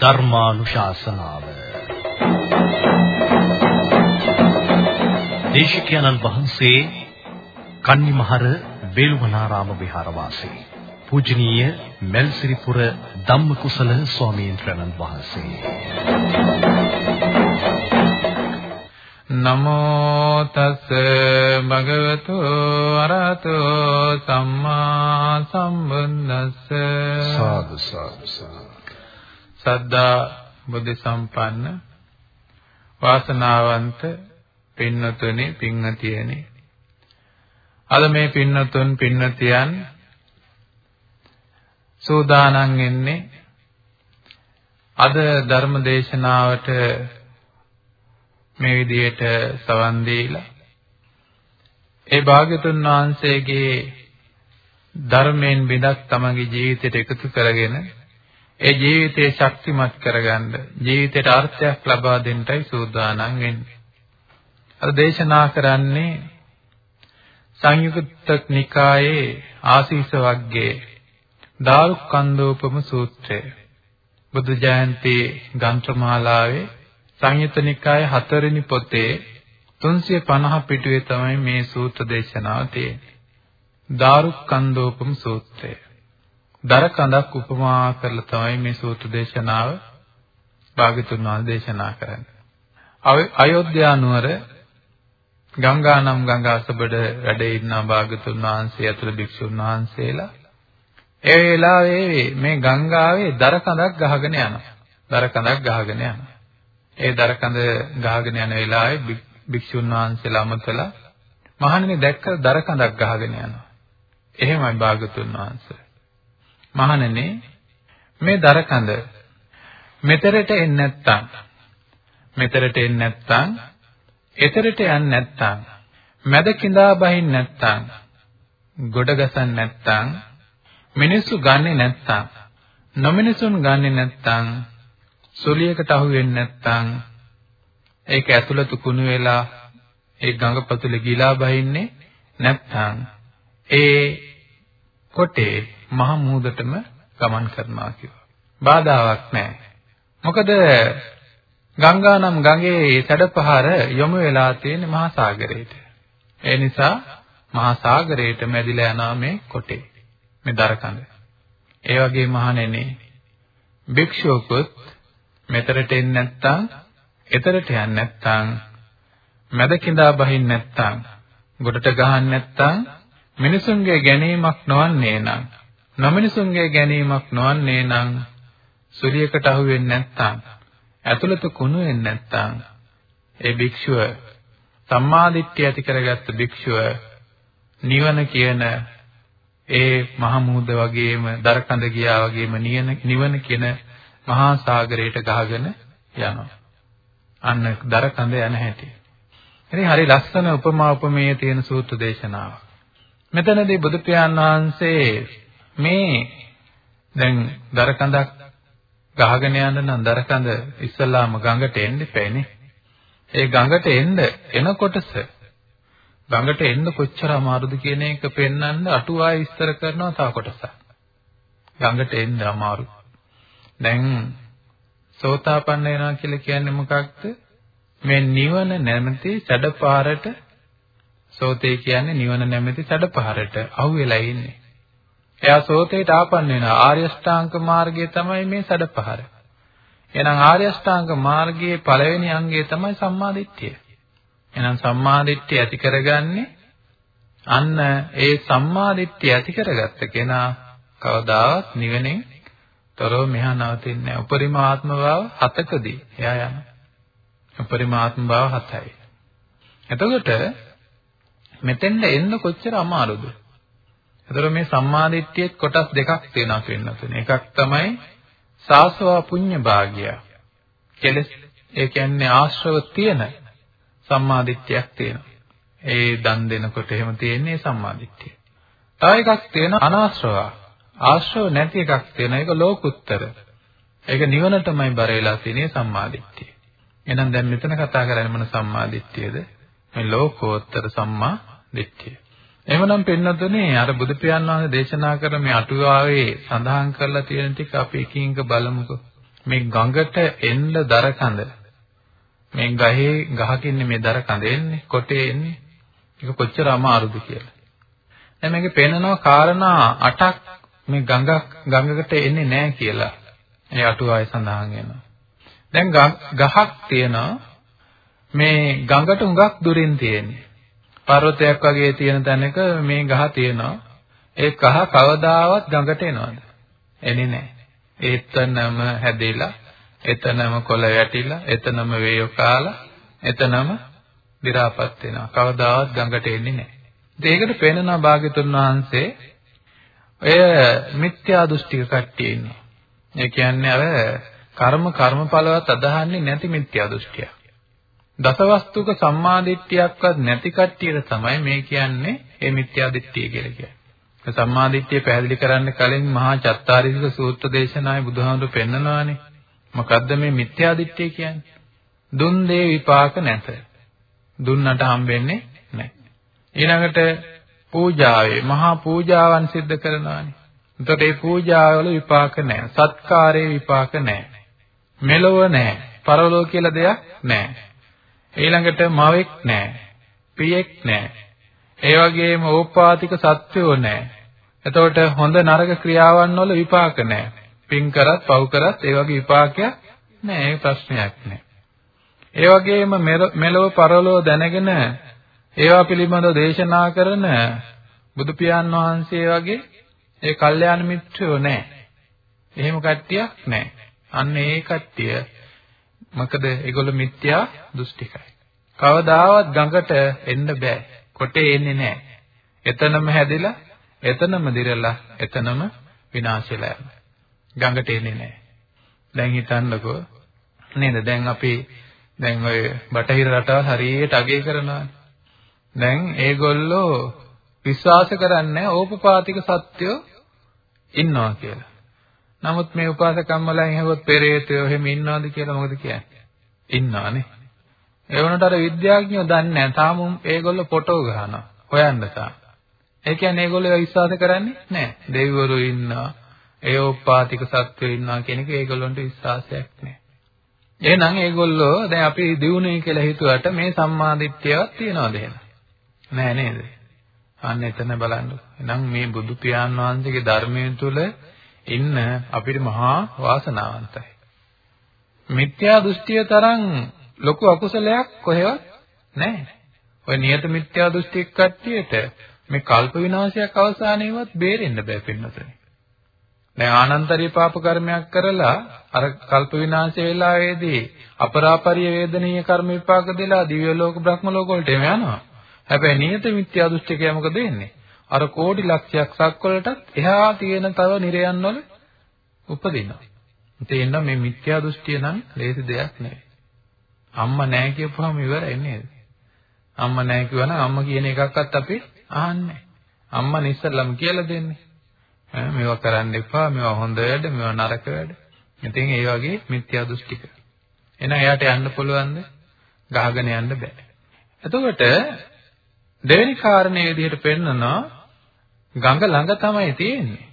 ධර්මානුශාසනාව. දේශිකානන් වහන්සේ කන්නිමහර වේළුවනාරාම විහාරවාසී පූජනීය මෙල්සිරිපුර ධම්මකුසල ස්වාමීන් වහන්සේ. නමෝ තස් භගවතු අරහතෝ සම්මා සම්බුද්දස්ස. සාදු සාදු සද්දා බුද්ධ සම්පන්න වාසනාවන්ත පින්නතුනි පින්නතියනි. අද මේ පින්නතුන් පින්නතියන් සූදානම් වෙන්නේ අද ධර්ම දේශනාවට මේ විදිහට සවන් දීලා ඒ භාග්‍යතුන් වහන්සේගේ ධර්මයෙන් බිඳක් තමගේ ජීවිතයට එකතු කරගෙන ඒ ජීවිතේ ශක්තිමත් කරගන්න ජීවිතයට අර්ථයක් ලබා දෙන්නයි සූදානම් වෙන්නේ. අද දේශනා කරන්නේ සංයුක්ත නිකායේ ආසීස වග්ගයේ දාරුක්කන්දෝපම සූත්‍රය. බුදු ජයන්ති ග්‍රන්ථමාලාවේ සංයුත නිකායේ හතරවෙනි පොතේ 350 පිටුවේ තමයි මේ සූත්‍ර දේශනාව තියෙන්නේ. දාරුක්කන්දෝපම සූත්‍රය. දර කඳක් උපමා කරලා තමයි මේ සූත්‍ර දේශනාව භාගතුන් වහන්සේ දේශනා කරන්නේ. අයෝධ්‍යා නුවර ගංගා නම් ගංගා අසබඩ වැඩ ඉන්න භාගතුන් වහන්සේ ඇතුළු භික්ෂුන් වහන්සේලා ඒ වෙලාවේ මේ ගංගාවේ දර කඳක් ගහගෙන යනවා. දර කඳක් ගහගෙන යනවා. ඒ දර කඳ ගහගෙන යන වෙලාවේ භික්ෂුන් වහන්සේලා අමතලා මහණෙනි දැක්ක දර කඳක් ගහගෙන යනවා. එහෙමයි භාගතුන් වහන්සේ. මහණෙනි මේ දර කඳ මෙතරට එන්නේ නැත්තම් මෙතරට එන්නේ නැත්තම් එතරට යන්නේ නැත්තම් මැද කිඳා බහින් නැත්තම් ගොඩ ගසන් නැත්තම් මිනිස්සු ගන්නෙ නැත්තම් නොමිනිසුන් ගන්නෙ නැත්තම් සොලියකට අහු වෙන්නේ නැත්තම් ඒක ඇතුළත කුණු වෙලා ඒ ගඟපතුලේ ගිලා බහින්නේ නැත්තම් ඒ කොටේ මහ මූදටම ගමන් කරනවා කිව්වා. බාධාවක් නැහැ. මොකද ගංගා නම් ගඟේ සැඩපහර යොමු වෙලා තියෙන මහා සාගරයට. ඒ නිසා මහා සාගරයට මැදිලා යනවා මේ කොටේ. මේ දරකඳ. ඒ වගේ මහණෙනි භික්ෂුවකුත් මෙතරට එන්නේ නැත්නම් එතරට යන්නේ නැත්නම් මැද කිඳා බහින්න නැත්නම් ගොඩට ගහන්න නැත්නම් මිනිසුන්ගේ ගැනීමක් නොවන්නේ නම් නොමිනිසුන්ගේ ගැනීමක් නොවන්නේ නම් සුලියකට අහු වෙන්නේ නැත්නම් ඇතුළත කුණු වෙන්නේ නැත්නම් ඒ භික්ෂුව සම්මාදිට්ඨිය ඇති කරගත්ත භික්ෂුව නිවන කියන ඒ මහ මුහුද වගේම දරකඳ ගියා වගේම නිවන කියන මහා සාගරයට ගහගෙන යනවා. අන්න දරකඳ යන හැටි. ඉතින් හරි ලස්සන උපමා උපමේය තියෙන සූත්‍ර දේශනාව. මෙතනදී බුදු පියාණන් වහන්සේ මේ දැන් දරකඳක් ගහගෙන යන්න නම් දරකඳ ඉස්සල්ලාම ගඟට එන්න එපෑනේ. ඒ ගඟට එන්න එනකොටස ගඟට එන්න කොච්චර අමාරුද කියන එක පෙන්වන්න අටුවා විස්තර කරනවා තව කොටසක්. ගඟට එන්න අමාරු. දැන් සෝතාපන්න වෙනවා කියලා කියන්නේ මොකක්ද? මේ නිවන නැමැති සැඩපාරට සෝතේ කියන්නේ නිවන නැමැති සැඩපාරට අහු වෙලා ඉන්නේ. එයා සෝතේට ආපන්න වෙනවා. ආර්ය ශ්‍රාංක මාර්ගය තමයි මේ සැඩපාර. එහෙනම් ආර්ය ශ්‍රාංක මාර්ගයේ පළවෙනි අංගය තමයි සම්මාදිට්ඨිය. එහෙනම් සම්මාදිට්ඨිය ඇති කරගන්නේ අන්න ඒ සම්මාදිට්ඨිය ඇති කරගත්ත කෙනා කවදාවත් නිවනේ තොරව මෙහා නවතින්නේ නැහැ. උපරිම ආත්ම භාව හතකදී එයා යනවා. උපරිම ආත්ම භාව හතයි. එතකොට මෙතෙන්ද එන්න කොච්චර අමාරුද? එතකොට මේ සම්මාදිට්ඨියේ කොටස් දෙකක් තියෙනවා කියන්නතුනේ. එකක් තමයි සාසවා පුඤ්ඤ භාග්‍ය. කෙලස් ඒ කියන්නේ ආශ්‍රව තියෙන සම්මාදිට්ඨියක් තියෙනවා. ඒ දන් දෙනකොට එහෙම තියෙන්නේ සම්මාදිට්ඨිය. තව එකක් තියෙනවා අනාශ්‍රව. ආශ්‍රව නැති එකක් තියෙන එක ලෝකුත්තර. ඒක නිවනටමයි බර වෙලා තියෙන්නේ සම්මාදිට්ඨිය. එහෙනම් දැන් මෙතන කතා කරන්නේ මොන සම්මාදිට්ඨියද? මේ ලෝකෝත්තර සම්මාදිට්ඨිය. එහෙමනම් පෙන්නතුනේ අර බුදු පියාණන් වහන්සේ දේශනා කර මේ අටුවාවේ සඳහන් කරලා තියෙන ටික අපි එකින් එක බලමුකෝ. මේ ගඟට එන්න දරකඳ මේ ගහේ ගහකින්නේ මේ දරකඳ එන්නේ කොටේ එන්නේ ඒක කොච්චර අමාරුද කියලා. දැන් මේකේ පේනනවා කාරණා 8ක් මේ ගඟ ගඟකට එන්නේ නැහැ කියලා. ඒ අටුවාවේ සඳහන් වෙනවා. දැන් ගහක් තියෙනවා මේ ගඟට හුඟක් දුරින් තියෙන්නේ. පර්වතයක් වගේ තියෙන තැනක මේ ගහ තියෙනවා. ඒ කහ කවදාවත් ගඟට එනවද? එන්නේ නැහැ. එතනම හැදෙලා, එතනම කොළ වැටිලා, එතනම වේය කාලා, එතනම දි รา පත් වෙනවා. කවදාවත් ගඟට එන්නේ නැහැ. ඒකට පේනනා භාග්‍යතුන් වහන්සේ ඔය මිත්‍යා දෘෂ්ටික කට්ටිය ඉන්නවා. ඒ කියන්නේ අර කර්ම කර්මඵලවත් අදහන්නේ නැති මිත්‍යා දෘෂ්ටිය. දසවස්තුක සම්මාදිට්ඨියක්වත් නැති කට්ටියට තමයි මේ කියන්නේ මේ මිත්‍යා දිට්ඨිය කියලා කියන්නේ. සම්මාදිට්ඨිය පැහැදිලි කරන්න කලින් මහා චත්තාරීසික සූත්‍ර දේශනාවේ බුදුහාමුදුරු පෙන්නනවානේ. මොකද්ද මේ මිත්‍යා දිට්ඨිය කියන්නේ? දුන් දේ විපාක නැත. දුන්නට හම්බෙන්නේ නැහැ. ඊළඟට පූජාවේ මහා පූජාවන් සිද්ධ කරනවානේ. එතකොට මේ පූජාවල විපාක නැහැ. සත්කාරයේ විපාක නැහැ. මෙලොව නැහැ. පරලොව කියලා දෙයක් නැහැ. ඊළඟට මවෙක් නැහැ. පියෙක් නැහැ. ඒ වගේම ඕපාතික සත්‍යෝ නැහැ. එතකොට හොඳ නරක ක්‍රියාවන් වල විපාක නැහැ. පින් කරත් පව් කරත් ඒ වගේ විපාකයක් නැහැ. ඒ ප්‍රශ්නයක් නැහැ. ඒ වගේම මෙලොව පරලොව දැනගෙන ඒවා පිළිබඳව දේශනා කරන බුදු පියාණන් වහන්සේ වගේ ඒ කල්යාණ මිත්‍රයෝ නැහැ. එහෙම කට්ටියක් නැහැ. අන්න ඒ කට්ටිය මොකද ඒගොල්ලෝ මිත්‍යා දෘෂ්ටිකයි. කවදාවත් ගඟට එන්න බෑ. කොටේ එන්නේ නැහැ. එතනම හැදිලා, එතනම දිරලා, එතනම විනාශ වෙලා යනවා. ගඟට එන්නේ නැහැ. දැන් හිතන්නකෝ නේද? දැන් අපි දැන් ඔය බටහිර රටවල් හරියට අගය කරනවා. දැන් ඒගොල්ලෝ විශ්වාස කරන්නේ ඕපපාතික සත්‍යෝ ඉන්නවා කියලා. නමුත් මේ උපාසකම්මලන් ඇහුවොත් පෙරේතයෝ එහෙම ඉන්නවද කියලා මොකද කියන්නේ? ඉන්නවානේ. ඒ වුණාට අර විද්‍යාඥයෝ දන්නේ නැහැ. තාම ඒගොල්ලෝ ෆොටෝ ගහනවා. හොයන්න තාම. ඒ කියන්නේ ඒගොල්ලෝ විශ්වාස කරන්නේ නැහැ. දෙවිවරු ඉන්නවා. ඒෝපාතික සත්වයෝ ඉන්නවා කියන එක ඒගොල්ලන්ට විශ්වාසයක් නැහැ. එහෙනම් ඒගොල්ලෝ දැන් අපි දිනුනේ කියලා හිතුවට මේ සම්මාදිට්ඨියවත් තියනවද එහෙනම්? නෑ නේද? අන්න එතන බලන්න. එහෙනම් මේ බුදු පියාණන් වහන්සේගේ ධර්මයේ තුල ඉන්න අපිට මහා වාසනාවන්තයි. මිත්‍යා දෘෂ්ටිය තරම් ලොකු අකුසලයක් කොහෙවත් නැහැ. ඔය නියත මිත්‍යා දෘෂ්ටික කට්ටියට මේ කල්ප විනාශයක් අවසානයේවත් බේරෙන්න බෑ පින්නතනේ. දැන් ආනන්තරීය පාප කර්මයක් කරලා අර කල්ප විනාශය වෙලාවේදී අපරාපරිය වේදනීය කර්ම විපාක දෙලා දිව්‍ය ලෝක බ්‍රහ්ම ලෝක වලට යනවා. හැබැයි නියත මිත්‍යා දෘෂ්ටිකයා මොකද වෙන්නේ? අර කෝටි ලක්ෂයක් සක්වලටත් එහා තියෙන තව නිරයන් වල උපදිනවා. ඒ මේ මිත්‍යා දෘෂ්ටිය නම් ලේසි දෙයක් නෙවෙයි. අම්මා නැහැ කියපුවාම ඉවරයි නේද? අම්මා නැහැ කිව්වනම් අම්මා කියන එකක්වත් අපි අහන්නේ අම්මා ඉස්සල්ලාම කියලා දෙන්නේ. ඈ මේවා කරන්න එපා, මේවා හොඳ වැඩ, මේවා නරක වැඩ. ඉතින් ඒ වගේ මිත්‍යා දෘෂ්ටික. එහෙනම් එයාට යන්න පුළුවන්ද? ගහගෙන යන්න බෑ. එතකොට දෙවෙනි කාරණේ විදිහට පෙන්නනවා ගඟ ළඟ තමයි තියෙන්නේ.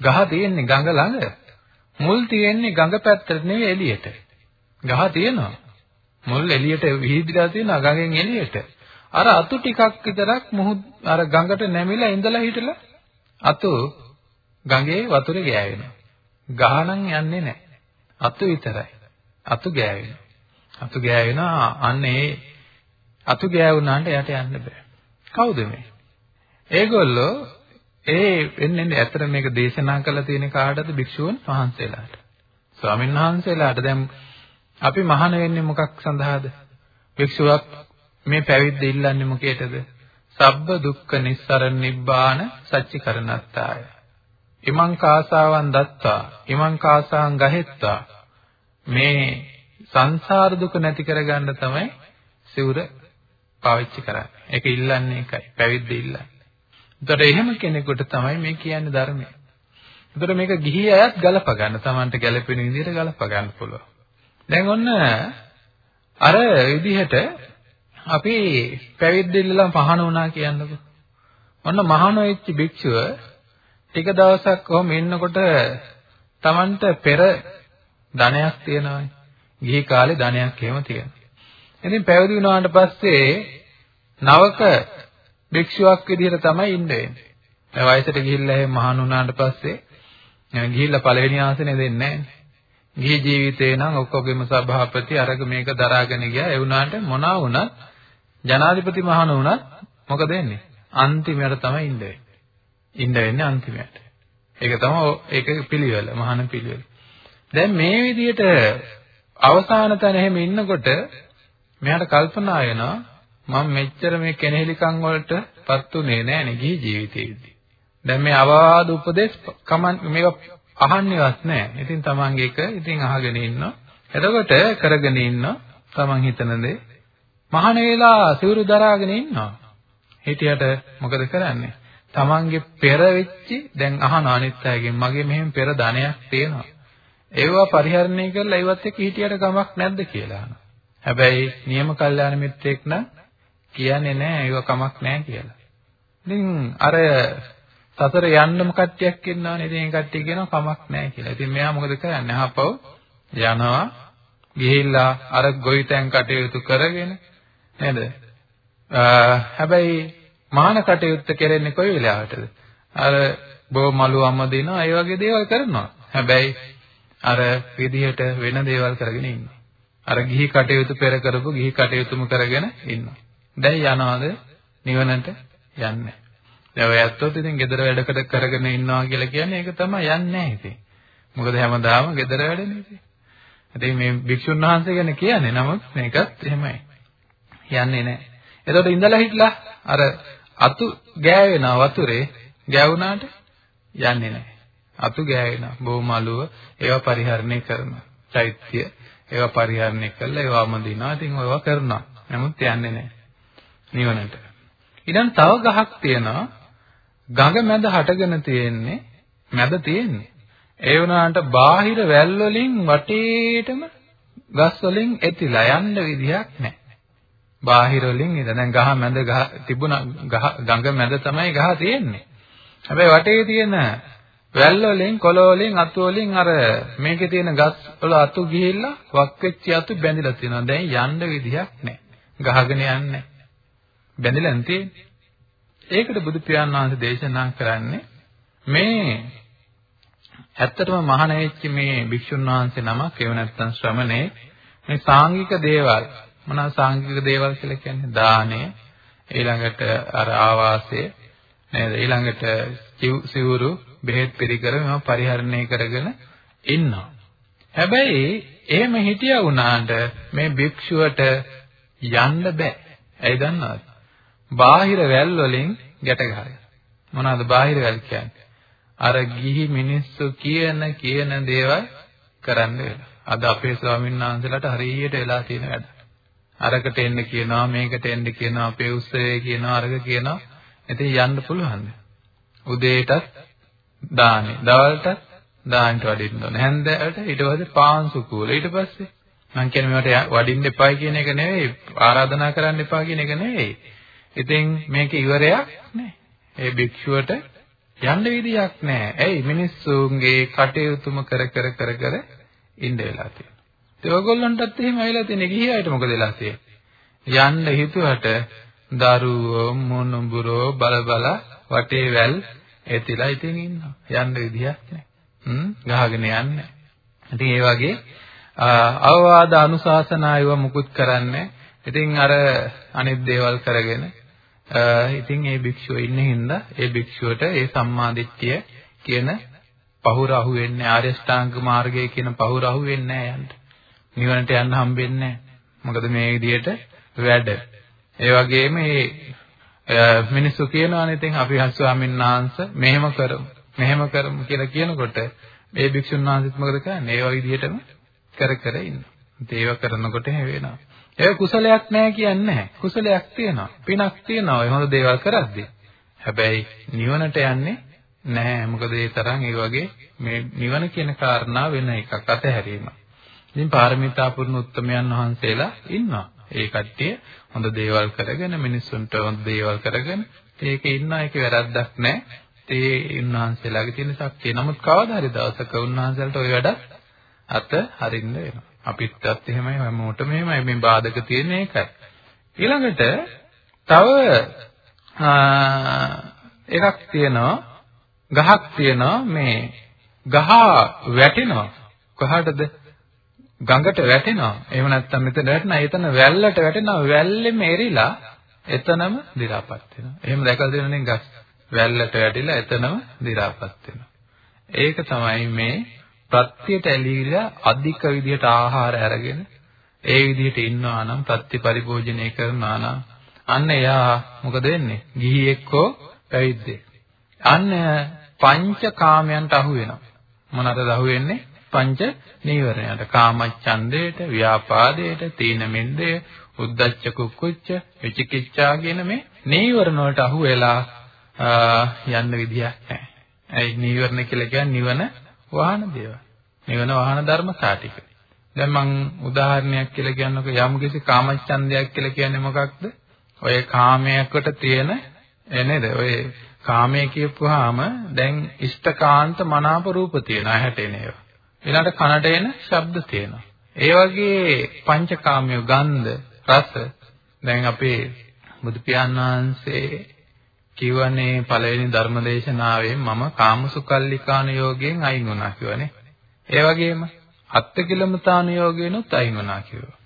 ගහ තියෙන්නේ ගඟ ළඟ. මුල් තියෙන්නේ ගඟ පැත්තට නෙවෙයි එළියට. ගහ තියෙනවා. මුල් එළියට විහිදිලා තියෙනවා ගඟෙන් එළියට. අර අතු ටිකක් විතරක් මුහුද් අර ගඟට නැමිලා ඉඳලා හිටලා අතු ගඟේ වතුරේ ගෑවෙනවා. ගහනම් යන්නේ නැහැ. අතු විතරයි. අතු ගෑවෙනවා. අතු ගෑවෙනවා අන්න ඒ අතු ගෑවුනාට යට යන්න බෑ. කවුද මේ? ඒගොල්ලෝ ඒ වෙන්නේ ඇත්තට මේක දේශනා කළා තියෙන කාටද භික්ෂුන් වහන්සේලාට. ස්වාමීන් වහන්සේලාට දැන් අපි මහාන වෙන්නේ මොකක් සඳහාද? භික්ෂුවක් මේ පැවිද්ද ඉල්ලන්නේ මොකේද? සබ්බ දුක්ඛ නිස්සරණ නිබ්බාන සච්චිකරණත්තාය. ඉමං කාසාවන් දත්තා ඉමං කාසාන් ගහෙත්තා මේ සංසාර දුක නැති කරගන්න තමයි සිවුර පාවිච්චි කරන්නේ. ඒක ඉල්ලන්නේ ඒකයි. පැවිද්ද ඉල්ලන්නේ. ඒතර එහෙම කෙනෙකුට තමයි මේ කියන්නේ ධර්මය. ඒතර මේක ගිහි අයත් ගලප ගන්න. Tamanට ගැළපෙන විදිහට ගලප ගන්න පුළුවන්. දැන් ඔන්න අර විදිහට අපි පැවිද්දෙල්ලලා පහන වුණා කියන්නකෝ. ඔන්න මහාන වෙච්ච භික්ෂුව ටික දවසක් කොහොම ඉන්නකොට Tamanට පෙර ධනයක් තියෙනවානේ. ගිහි කාලේ ධනයක් එහෙම තියෙනවා. ඉතින් පැවිදි වුණාට පස්සේ නවක භික්ෂුවක් විදිහට තමයි ඉන්න වෙන්නේ. දැන් වයසට ගිහිල්ලා එහෙම මහාන වුණාට පස්සේ ගිහිල්ලා පළවෙනි ආසනේ දෙන්නේ නැහැ. ගිහි ජීවිතේ නම් ඔක්කොගෙම සභාපති අරග මේක දරාගෙන ගියා. ඒ වුණාට මොනවා වුණත් ජනාධිපති මහාන වුණත් මොකද වෙන්නේ? අන්තිමයට තමයි ඉන්න වෙන්නේ. ඉන්න වෙන්නේ අන්තිමයට. ඒක තමයි ඒක පිළිවෙල, මහාන පිළිවෙල. දැන් මේ විදිහට අවසාන තැන එහෙම ඉන්නකොට මෙයාට කල්පනා වෙනවා මම මෙච්චර මේ කෙනෙහිලිකම් වලටපත් උනේ නෑනේ ගිහි ජීවිතේදී. දැන් මේ අවවාද උපදේශ කමන් මේවා අහන්නේවත් නැහැ. ඉතින් තමන්ගේ එක ඉතින් අහගෙන ඉන්නවා. එතකොට කරගෙන ඉන්නවා. තමන් හිතන දේ මහාන වේලා සිවුරු දරාගෙන ඉන්නවා. හිටියට මොකද කරන්නේ? තමන්ගේ පෙර වෙච්චි දැන් අහන අනිත් අයගෙන් මගේ මෙහෙම පෙර ධනයක් තියෙනවා. ඒවා පරිහරණය කරලා ඒවත් එක්ක හිටියට ගමක් නැද්ද කියලා අහනවා. හැබැයි නියම කල්යාණ මිත්‍රෙක් නම් කියන්නේ නැහැ ඒව කමක් නැහැ කියලා. ඉතින් අර සතර යන්නම කට්ටියක් ඉන්නවනේ. ඉතින් ඒ කට්ටිය කියනවා කමක් නැහැ කියලා. ඉතින් මෙයා මොකද කරන්නේ? අහපව යනවා. ගිහිල්ලා අර ගොවිතැන් කටයුතු කරගෙන නේද? හැබැයි මාන කටයුත්ත කරන්නේ කොයි වෙලාවටද? අර බෝ මලු අම්ම දෙනවා ඒ වගේ දේවල් කරනවා. හැබැයි අර විදිහට වෙන දේවල් කරගෙන ඉන්නවා. අර ගිහි කටයුතු පෙර කරපු ගිහි කටයුතුම කරගෙන ඉන්නවා. දැන් යනවාද නිවනට යන්නේ දැන් ඔය ඇත්තොත් ඉතින් ගෙදර වැඩකට කරගෙන ඉන්නවා කියලා කියන්නේ ඒක තමයි යන්නේ නැහැ ඉතින්. මොකද හැමදාම ගෙදර වැඩනේ ඉතින්. ඉතින් මේ භික්ෂුන් වහන්සේ ගැන කියන්නේ නමුත් මේකත් එහෙමයි. යන්නේ නැහැ. එතකොට ඉඳලා හිටලා අර අතු ගෑවෙන වතුරේ ගෑවුනාට යන්නේ නැහැ. අතු ගෑවෙනවා. බොමලුව ඒවා පරිහරණය කරනවා. චෛත්‍ය ඒවා පරිහරණය කළා ඒවාම දිනවා. ඉතින් ඒවා කරනවා. නමුත් යන්නේ නැහැ. නිවනට. ඊළඟ තව ගහක් තියෙනවා ගඟ මැද හටගෙන තියෙන්නේ මැද තියෙන්නේ. ඒ වුණාට බාහිර වැල් වලින් වටේටම ගස් වලින් ඇතිලා යන්න විදියක් නැහැ. බාහිර වලින් ඉඳ දැන් ගහ මැද ගහ තිබුණා ගඟ මැද තමයි ගහ තියෙන්නේ. හැබැයි වටේ තියෙන වැල් වලින් කොළ වලින් අතු වලින් අර මේකේ තියෙන ගස් වල අතු ගිහිල්ලා වක් වෙච්ච අතු බැඳිලා තියෙනවා. දැන් යන්න විදියක් නැහැ. ගහගෙන යන්නේ. බැඳිලා තියෙන්නේ. ඒකට බුදු පියාණන් වහන්සේ දේශනා කරන්නේ මේ ඇත්තටම මහාන වෙච්ච මේ භික්ෂුන් වහන්සේ නමක් ඒව නැත්තම් ශ්‍රමණේ මේ සාංගික දේවල්. මොනවා සාංගික දේවල් කියලා කියන්නේ? දානය ඊළඟට අර ආවාසය නේද? ඊළඟට සිවුරු බෙහෙත් පිළිකර මේවා පරිහරණය කරගෙන ඉන්නවා. හැබැයි එහෙම හිටියා වුණාට මේ භික්ෂුවට යන්න බෑ. ඇයි දන්නවද? බාහිර වැල් වලින් ගැට ගහගෙන. මොනවාද බාහිර වැල් කියන්නේ? අර ගිහි මිනිස්සු කියන කියන දේවල් කරන්න වෙලා. අද අපේ ස්වාමීන් වහන්සේලාට හරියට වෙලා තියෙන වැඩ. අරකට එන්න කියනවා මේකට එන්න කියනවා අපේ උත්සවයේ කියනවා අරක කියනවා. ඉතින් යන්න පුළුවන්ද? උදේටත් දානේ, දවල්ටත් දාන්නට වඩින්න ඕන. හැන්දෑවට ඊට පස්සේ පාන්සු කූල. ඊට පස්සේ මං කියන්නේ මේවට වඩින්න එපා කියන එක නෙවෙයි, ආරාධනා කරන්න එපා කියන එක නෙවෙයි. ඉතින් මේක ඉවරයක් නෑ. ඒ භික්ෂුවට යන්න විදියක් නෑ. ඇයි මිනිස්සුන්ගේ කටයුතුම කර කර කර කර ඉන්න වෙලා තියෙනවා. ඒ ඔයගොල්ලන්ටත් එහෙම වෙලා තියෙන ගිහියට මොකද වෙලා තියෙන්නේ? යන්න හිතුවට දරුවෝ මොනුඹුරෝ බල බල වටේ වැල් ඇතිලා ඉතින් ඉන්නවා. යන්න විදියක් නෑ. හ්ම් ගහගෙන යන්නේ. ඉතින් ඒ වගේ අවවාද අනුශාසනා ඒවා මුකුත් කරන්නේ. ඉතින් අර අනිත් දේවල් කරගෙන ඉතින් ඒ භික්ෂුව ඉන්න හින්දා ඒ භික්ෂුවට ඒ සම්මාදිට්ඨිය කියන පහුර අහු වෙන්නේ ආර්ය ශ්‍රාංග මාර්ගය කියන පහුර අහු වෙන්නේ නැහැ යන්න. නිවනට යන්න හම්බෙන්නේ නැහැ. මොකද මේ විදිහට වැඩ. ඒ වගේම මේ මිනිස්සු කියනවානේ ඉතින් අපි ස්වාමීන් වහන්සේ මෙහෙම කරමු. මෙහෙම කරමු කියලා කියනකොට මේ භික්ෂුන් වහන්සේත් මොකද කරන්නේ? ඒවා විදිහටම කර කර ඉන්නවා. ඒව කරනකොට වෙනවා. ඒක කුසලයක් නෑ කියන්නේ නැහැ. කුසලයක් තියෙනවා. පිනක් තියෙනවා. ඒ හොඳ දේවල් කරද්දී. හැබැයි නිවනට යන්නේ නැහැ. මොකද ඒ තරම් ඒ වගේ මේ නිවන කියන කාරණා වෙන එකක් අතහැරීම. ඉතින් පාරමිතා පුරුණ උත්තමයන් වහන්සේලා ඉන්නවා. ඒ කට්ටිය හොඳ දේවල් කරගෙන මිනිස්සුන්ට හොඳ දේවල් කරගෙන ඒකේ ඉන්න එකේ වැරද්දක් නැහැ. ඒ උන්වහන්සේලාගේ තියෙන ශක්තිය. නමුත් කවදා හරි දවසක උන්වහන්සේලාට ওই වැඩ අත හරින්න වෙනවා. අපිටත් එහෙමයි හැමෝටම එහෙමයි මේ බාධක තියෙන එකයි. ඊළඟට තව එකක් තියෙනවා ගහක් තියෙනවා මේ ගහ වැටෙනවා කොහටද ගඟට වැටෙනවා එහෙම නැත්නම් මෙතන වැටෙනවා එතන වැල්ලට වැටෙනවා වැල්ලෙම එරිලා එතනම දි รา පත් වෙනවා එහෙම දැකලා තියෙනනේ ගස් වැල්ලට වැටිලා එතනම දි รา පත් වෙනවා ඒක තමයි මේ ප්‍රත්‍යයට ඇලීලා අධික විදිහට ආහාර අරගෙන ඒ විදිහට ඉන්නවා නම් ප්‍රත්‍ය පරිභෝජනය කරනවා නම් අන්න එයා මොකද වෙන්නේ? ගිහියෙක්කෝ පැවිද්දෙක්. අන්න පංච කාමයන්ට අහු වෙනවා. මොනවාටද අහු වෙන්නේ? පංච නීවරණයට. කාමච්ඡන්දයට, ව්‍යාපාදයට, තීන මිද්දය, උද්ධච්ච කුක්කුච්ච, විචිකිච්ඡා කියන මේ නීවරණ වලට අහු වෙලා යන්න විදියක් නැහැ. ඒ නීවරණ කියලා කියන්නේ නිවන වාහන දේවල්. නිවන වාහන ධර්ම සාටික. දැන් මං උදාහරණයක් කියලා කියන්නකො යම්කිසි කාමච්ඡන්දයක් කියලා කියන්නේ මොකක්ද? ඔය කාමයකට තියෙන නේද? ඔය කාමයේ කියපුවාම දැන් ඉෂ්ඨකාන්ත මනාප රූප තියෙනවා ඇහැට එන ඒවා. ඊළඟට කනට එන ශබ්ද තියෙනවා. ඒ වගේ පංචකාමයේ ගන්ධ, රස දැන් අපේ බුදු පියාණන් වහන්සේ කියවනේ පළවෙනි ධර්මදේශනාවේ මම කාමසුකල්ලිකාන යෝගයෙන් අයින් වුණා කියවනේ. ඒ වගේම අත්තිකිලමතාන යෝගයෙන්ුත් අයින් වුණා කිව්වා.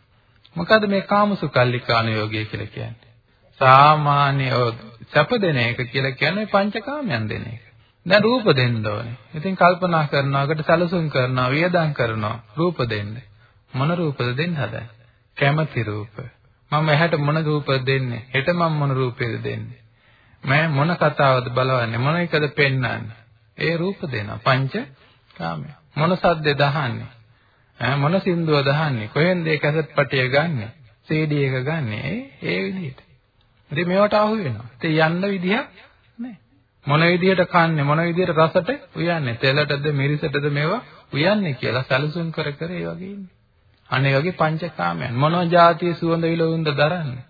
මොකද මේ කාමසුකල්ලිකාන යෝගය කියලා කියන්නේ? සාමාන්‍ය සැප දෙන එක කියලා කියන්නේ පංචකාමයන් දෙන එක. දැන් රූප දෙන්න ඕනේ. ඉතින් කල්පනා කරනවාකට සැලසුම් කරනවා, වියදම් කරනවා රූප දෙන්න. මොන රූපද දෙන්න හදන්නේ? කැමැති රූප. මම එහට මොන රූපද දෙන්නේ? හෙට මම මොන රූපේද දෙන්නේ? මම මොන කතාවද බලවන්නේ? මොන එකද පෙන්වන්නේ? ඒ රූප දෙනවා. පංච කාමය. මොන සද්දේ දහන්නේ? ඈ මොන සින්දුව දහන්නේ? කොහෙන්ද ඒ කැසට් පටිය ගන්නෙ? CD එක ගන්නෙ? ඒ විදිහට. ඉතින් මේවට අහු වෙනවා. ඉතින් යන්න විදිහක් නැහැ. මොන විදිහට කන්නේ මොන විදිහට රසට උයන්නේ තෙලටද මිරිසටද මේවා උයන්නේ කියලා සැලසුම් කර කර ඒ වගේ ඉන්නේ. අනේ වගේ පංචකාමයන් මොනවා જાතිය සුවඳ විලවුන්ද දරන්නේ?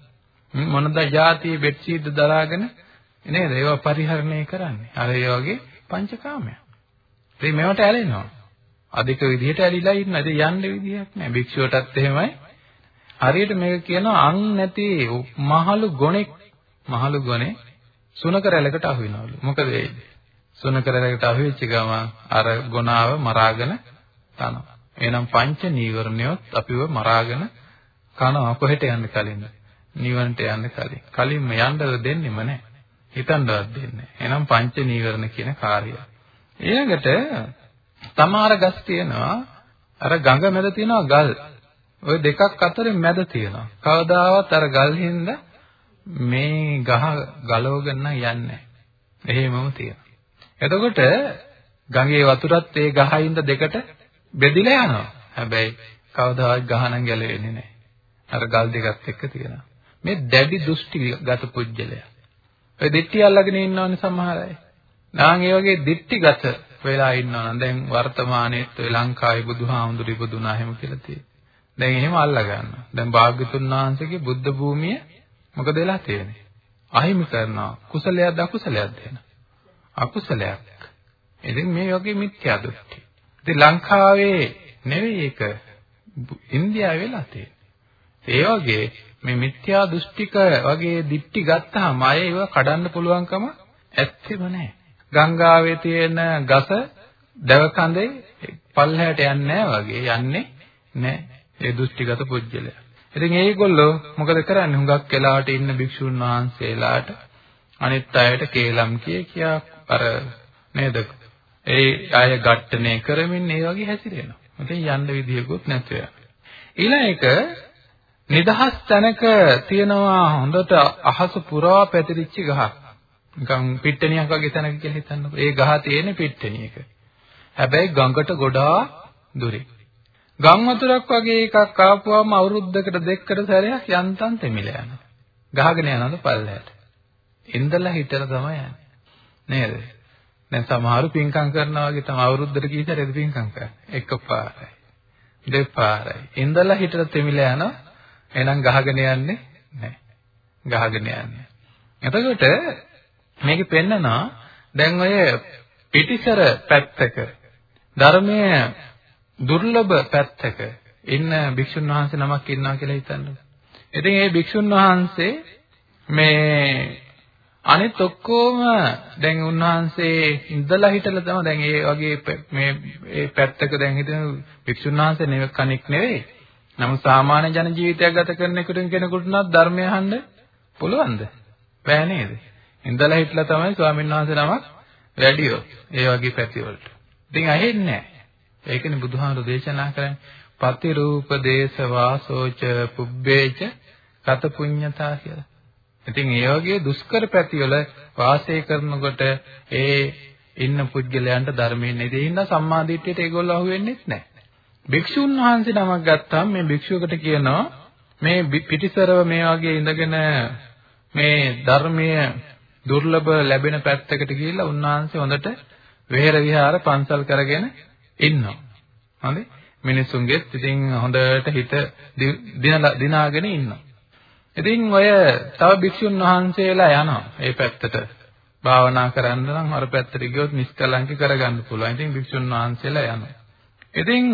මොනද જાතිය බෙඩ්ෂීට් දරාගෙන නේද? ඒවා පරිහරණය කරන්නේ. අර ඒ වගේ පංචකාමයන්. ඉතින් මේවට ඇලෙනවා. අධික විදිහට ඇලිලා ඉන්න. ඉතින් යන්න විදිහක් නැහැ. භික්ෂුවටත් එහෙමයි. හරියට මේක කියනවා අන් නැති මහලු ගොනෙක් මහලු ගොනේ සුනක රැලකට අහු වෙනවලු. මොකද වෙන්නේ? සුනක රැලකට අහු වෙච්ච ගමන් අර ගොනාව මරාගෙන කනවා. එහෙනම් පංච නීවරණයොත් අපිව මරාගෙන කනවා කොහෙට යන්න කලින්ද? නිවනට යන්න කලින්. කලින්ම යන්න දෙන්නෙම නැහැ. හිතන්නවත් දෙන්නේ. එහෙනම් පංච නීවරණ කියන කාර්යය. ඊළඟට තමාර ගස් තියෙනවා අර ගඟ මැද තියෙනවා ගල්. ওই දෙකක් අතරින් මැද තියෙනවා. කවදාවත් අර ගල් හින්දා මේ ගහ ගලවගෙන යන්නේ එහෙමම තියෙනවා. එතකොට ගඟේ වතුරත් ඒ ගහින්ද දෙකට බෙදිලා යනවා. හැබැයි කවදාවත් ගහ නම් ගැලවෙන්නේ නැහැ. අර ගල් දෙකත් එක්ක තියෙනවා. මේ දැඩි දෘෂ්ටිගත පුජ්‍යලයා. ඔය දිට්ටි අල්ලගෙන ඉන්නවනේ සමහර අය. නාන් ඒ වගේ දිට්ටිගත වෙලා ඉන්නවා නම් දැන් වර්තමානයේත් ඔය ලංකාවේ බුදුහාමුදුරු ඉපදුනා හැම කියලා තියෙනවා. දැන් එහෙම අල්ලා ගන්නවා. දැන් භාග්‍යතුන් වහන්සේගේ බුද්ධ භූමිය මොකද වෙලා තියෙන්නේ? අහිමි කරනවා. කුසලයක්ද අකුසලයක්ද එන? අකුසලයක්. ඉතින් මේ වගේ මිත්‍යා දෘෂ්ටි. ඉතින් ලංකාවේ නෙවෙයි ඒක ඉන්දියාවේ වෙලා තියෙන්නේ. ඒ වගේ මේ මිත්‍යා දෘෂ්ටික වගේ දික්ටි ගත්තාම අය ඒව කඩන්න පුළුවන්කම ඇත්තෙම නැහැ. ගංගාවේ තියෙන ගස දැව කඳේ පල්ලහැට යන්නේ නැහැ වගේ යන්නේ නැහැ. ඒ දෘෂ්ටිගත පුජ්‍යලයා. ඉතින් ඒගොල්ලෝ මොකද කරන්නේ? හුඟක් වෙලාවට ඉන්න භික්ෂුන් වහන්සේලාට අනිත් අයට කේලම් කිය කියා අර නේද? ඒ අය ඝට්ටණය කරමින් ඒ වගේ හැසිරෙනවා. ඉතින් යන්න විදියකුත් නැතුව යනවා. ඊළඟ එක නිදහස් තැනක තියනවා හොඳට අහස පුරා පැතිරිච්ච ගහක්. නිකන් පිට්ටනියක් වගේ තැනක කියලා හිතන්නකෝ. ඒ ගහ තියෙන්නේ පිට්ටනියක. හැබැයි ගඟට ගොඩාක් දුරේ. ගම් වතුරක් වගේ එකක් ආපුවම අවුරුද්දකට දෙකකට සැරයක් යන්තම් තෙමිලා යනවා. ගහගෙන යනවද පල්ලයට. ඉඳලා හිටලා තමයි යන්නේ. නේද? දැන් සමහරු පින්කම් කරනවා වගේ තමයි අවුරුද්දට කී සැරේද පින්කම් කරන්නේ? එකපාරයි. දෙපාරයි. ඉඳලා හිටලා තෙමිලා යනවා. එහෙනම් ගහගෙන යන්නේ නැහැ. ගහගෙන යන්නේ. එතකොට මේකෙ පෙන්නනවා දැන් ඔය පිටිසර පැත්තක ධර්මයේ දුර්ලභ පැත්තක ඉන්න භික්ෂුන් වහන්සේ නමක් ඉන්නවා කියලා හිතන්න. ඉතින් මේ භික්ෂුන් වහන්සේ මේ අනිත් ඔක්කොම දැන් උන්වහන්සේ ඉඳලා හිටලා තමයි දැන් ඒ වගේ මේ ඒ පැත්තක දැන් හිටින භික්ෂුන් වහන්සේ නෙවෙයි කණෙක් නෙවෙයි. නමුත් සාමාන්‍ය ජන ජීවිතයක් ගත කරන කෙනෙකුට නම් ධර්මය අහන්න පුළුවන්ද? බෑ නේද? ඉඳලා හිටලා තමයි ස්වාමීන් වහන්සේ නමක් වැඩියෝ ඒ වගේ පැතිවලට. ඉතින් ඇහෙන්නේ නැහැ. ඒකනේ බුදුහාමුදුරු දේශනා කරන්නේ පතිරූප දේශ වාසෝච පුබ්බේච කත පුඤ්ඤතා කියලා. ඉතින් ඒ වගේ දුෂ්කර පැතිවල වාසය කරනකොට ඒ ඉන්න පුද්ගලයන්ට ධර්මයෙන් නෙදී ඉන්න සම්මාදිට්ඨියට ඒගොල්ලෝ අහු වෙන්නේ නැහැ. භික්ෂුන් වහන්සේ නමක් ගත්තාම මේ භික්ෂුවකට කියනවා මේ පිටිසරව මේ වගේ ඉඳගෙන මේ ධර්මයේ දුර්ලභ ලැබෙන පැත්තකට ගිහිල්ලා උන්වහන්සේ හොඳට වෙහෙර විහාර පන්සල් කරගෙන ඉන්නවා. හරි? මිනිසුන්ගෙත් ඉතින් හොඳට හිත දිනාගෙන ඉන්නවා. ඉතින් ඔය තව භික්ෂුන් වහන්සේලා යනවා ඒ පැත්තට. භාවනා කරන්න නම් අර පැත්තට ගියොත් නිස්කලංක කරගන්න පුළුවන්. ඉතින් භික්ෂුන් වහන්සේලා යනවා. ඉතින්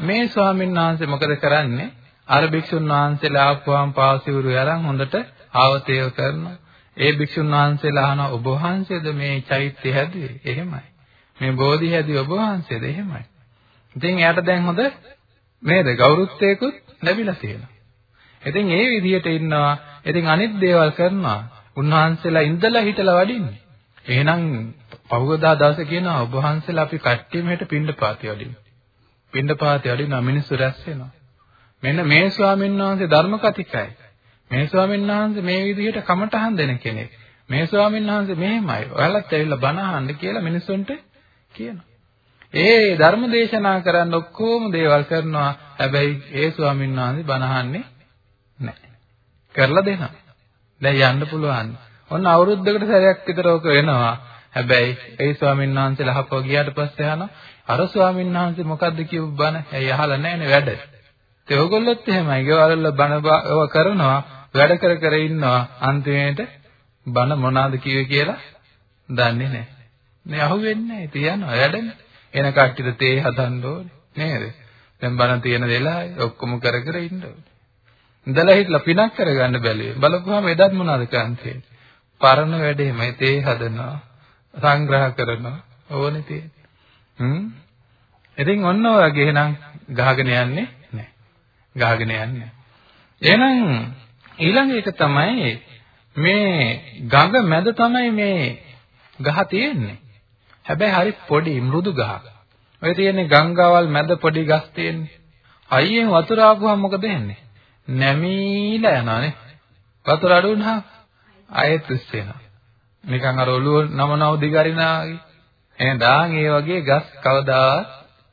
මේ ස්වාමීන් වහන්සේ මොකද කරන්නේ? අර භික්ෂුන් වහන්සේලා ආපුවාම පාසිවුරු අරන් හොඳට ආවතේව කරනවා. ඒ භික්ෂුන් වහන්සේලා අහන ඔබ වහන්සේද මේ චෛත්‍ය හැදුවේ? එහෙමයි. මේ බෝධි හැදුවේ ඔබ වහන්සේද? එහෙමයි. ඉතින් එයාට දැන් හොඳ නේද? ගෞරවත්වයකුත් ලැබිලා තියෙනවා. ඉතින් ඒ විදිහට ඉන්නවා. ඉතින් අනිත් දේවල් කරනවා. උන්වහන්සේලා ඉඳලා හිටලා වඩින්නේ. එහෙනම් පහුවදා දවසේ කියනවා ඔබ වහන්සේලා අපි කට්ටියම හෙට පින්ඩපාතේ වඩින්න. පින්ඩපාතේ වඩිනවා මිනිස්සු රැස් වෙනවා. මෙන්න මේ ස්වාමීන් වහන්සේ ධර්ම කතිකයි. මේ ස්වාමීන් වහන්සේ මේ විදිහට කමටහන් දෙන කෙනෙක්. මේ ස්වාමීන් වහන්සේ මෙහෙමයි. ඔයාලත් ඇවිල්ලා බණ අහන්න කියලා මිනිස්සුන්ට කියනවා. ඒ ධර්ම දේශනා කරන්න ඔක්කොම දේවල් කරනවා. හැබැයි ඒ ස්වාමීන් වහන්සේ බණ අහන්නේ නැහැ. කරලා දෙනවා. දැන් යන්න පුළුවන්. ඔන්න අවුරුද්දකට සැරයක් විතර ඕක වෙනවා. හැබැයි ඒ ස්වාමීන් වහන්සේ ලහපව ගියාට පස්සේ අහනවා අර ස්වාමීන් වහන්සේ මොකද්ද කියපු බණ? ඇයි අහලා නැහැනේ වැඩ. ඒ ඔයගොල්ලොත් එහෙමයි. ගෙවල් වල බණ කරනවා, වැඩ කර කර ඉන්නවා. අන්තිමේට බණ මොනවාද කිව්වේ කියලා දන්නේ නැහැ. නේ අහුවෙන්නේ නැහැ. තියනවා වැඩනේ. එන කට්ටියට තේ හදන්න ඕනේ. නේද? දැන් බණ තියෙන වෙලාවේ ඔක්කොම කර කර ඉන්න ඕනේ. ඉඳලා හිටලා පිනක් කරගන්න බැලුවේ. බලපුවාම එදත් මොනවද කරන්නේ? පරණ වැඩේමයි තේ හදනවා, සංග්‍රහ කරනවා, ඕනේ තියෙන්නේ. හ්ම්. ඉතින් ඔන්න ඔයගේ එහෙනම් ගහගෙන යන්නේ නැහැ. ගහගෙන යන්නේ. එහෙනම් ඊළඟ එක තමයි මේ ගඟ මැද තමයි මේ ගහ තියෙන්නේ. හැබැයි හරි පොඩි මෘදු ගහක්. ඔය තියෙන්නේ ගංගාවල් මැද පොඩි ගස් තියෙන්නේ. අයියෙන් වතුර ආපුවම මොකද වෙන්නේ? නැමීලා යනවානේ. වතුර අඩු වුණාම ආයෙත් ඉස්සෙනවා. නිකන් අර ඔළුව නමනව දිගරිනා වගේ. එහෙනම් ඒ වගේ ගස් කවදා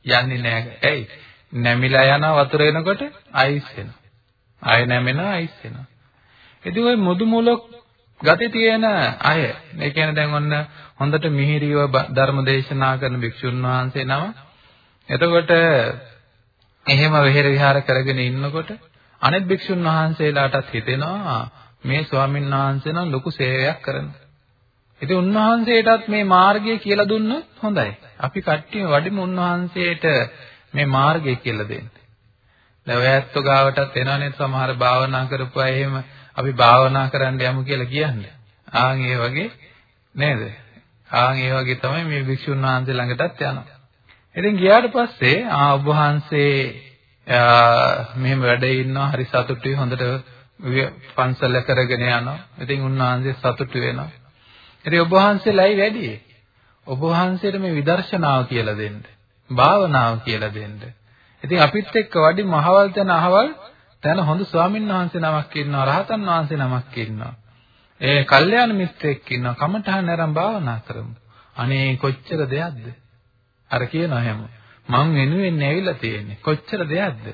යන්නේ නැහැ. ඇයි? නැමිලා යන වතුර එනකොට අයිස් වෙනවා. ආයෙ නැමෙනවා අයිස් වෙනවා. ඉතින් ওই මුදු මුලක් ගතේ තියෙන අය, ඒ කියන්නේ දැන් ඔන්න හොඳට මිහිරිව ධර්ම දේශනා කරන භික්ෂුන් වහන්සේ නම. එතකොට එහෙම වෙහෙර විහාර කරගෙන ඉන්නකොට අනෙත් භික්ෂුන් වහන්සේලාටත් හිතෙනවා මේ ස්වාමීන් වහන්සේ නම් ලොකු සේවයක් කරනවා. ඉතින් උන්වහන්සේටත් මේ මාර්ගය කියලා දුන්නොත් හොඳයි. අපි කට්ටිය වඩිම උන්වහන්සේට මේ මාර්ගය කියලා දෙන්න. දැන් ඔය ඇත්ත ගාවටත් එනවනේ සමහර භාවනා කරපු අය එහෙම අපි භාවනා කරන්න යමු කියලා කියන්නේ. ආන් ඒ වගේ නේද? ආන් ඒ වගේ තමයි මේ භික්ෂුන් වහන්සේ ළඟටත් යනවා. ඉතින් ගියාට පස්සේ ආ ඔබ වහන්සේ මෙහෙම වැඩ ඉන්නවා හරි සතුටුයි හොඳට පන්සල කරගෙන යනවා. ඉතින් උන්වහන්සේ සතුටු වෙනවා. ඉතින් ඔබ වහන්සේලයි වැඩි. ඔබ වහන්සේට මේ විදර්ශනාව කියලා දෙන්න. භාවනාව කියලා දෙන්න. ඉතින් අපිත් එක්ක වඩි මහවල් තැන අහවල් තැන හොඳ ස්වාමීන් වහන්සේ නමක් ඉන්නවා රහතන් වහන්සේ නමක් ඉන්නවා. ඒ කල්යාණ මිත්‍රෙක් ඉන්නවා කමඨහන් අරන් භාවනා කරමු. අනේ කොච්චර දෙයක්ද? අර කියනවා හැම මං වෙනුවෙන් ඇවිල්ලා තියෙන්නේ. කොච්චර දෙයක්ද?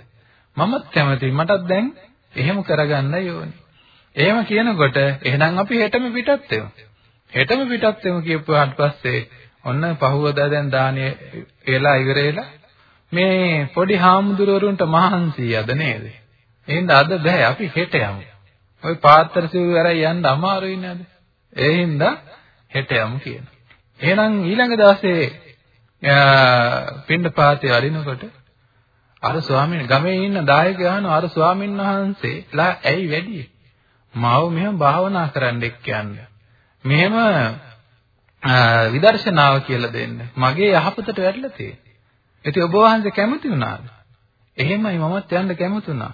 මමත් කැමතියි. මටත් දැන් එහෙම කරගන්නයි ඕනේ. එහෙම කියනකොට එහෙනම් අපි හෙටම පිටත් වෙමු. හෙටම පිටත් වෙමු කියපුවාට පස්සේ ඔන්න පහුවදා දැන් දානේ එලා ඉවර වෙලා මේ පොඩි හාමුදුරුවරුන්ට මහන්සියද නේද? එහෙනම් අද බෑ අපි හෙට යමු. ওই පාත්‍ර සිවුරු අරන් යන්න අමාරුයි නේද? ඒ හින්දා හෙට යමු කියන. එහෙනම් ඊළඟ දවසේ පින්ඩ පාතේ වඩිනකොට අර ස්වාමීන් ගමේ ඉන්න දායකයන් අහනවා අර ස්වාමීන් වහන්සේලා ඇයි වැඩි? මාව මෙහෙම භාවනා කරන්න එක්ක යන්න. මෙහෙම විදර්ශනාව කියලා දෙන්න. මගේ යහපතට වැඩිලා තියෙන්නේ. ඉතින් ඔබ වහන්සේ කැමති වුණාද? එහෙමයි මමත් යන්න කැමති වුණා.